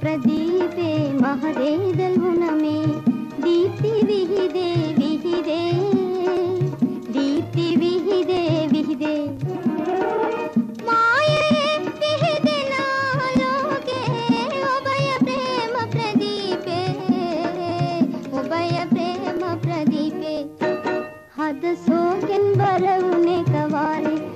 ಪ್ರದೀಪೆ ಮಹದೇದಲ್ವು ನಮೆ ದೀಪ್ತಿ ವಿಹಿದೆ ವಿಹಿದೆ ದೀಪ್ತಿ ವಿಹಿದೆ ವಿಹಿದೆ ಪ್ರದೀಪೆ ಹದ ಸೋಕೆನ್ ಬರವುನೆ ಕವಾರೆ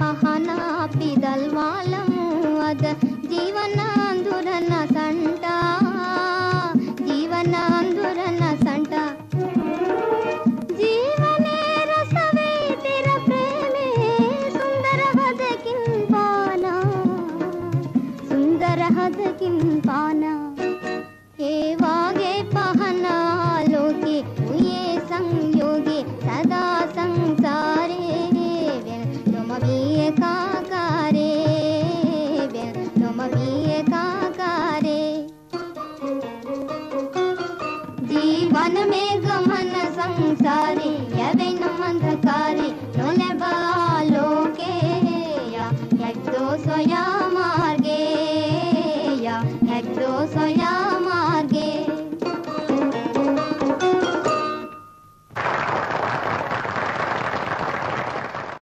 ಪಹನ ಪಿದಲ್ವಾಲಮು ಅದ ಜೀವನ ಅಂದುರನ ಸಂಟ ಜೀವನ ಅಂದುರನ ಸಂಟ ಜೀವನೇ ರಸವೇ ತಿರ ಪ್ರೇಮೇ ಸುಂದರ ಹದಕಿನ್ ಪಾನ ಸುಂದರ ಹದಕಿನ್ ಪಾನ जीवन में गमन संसारी यवे न नोले बा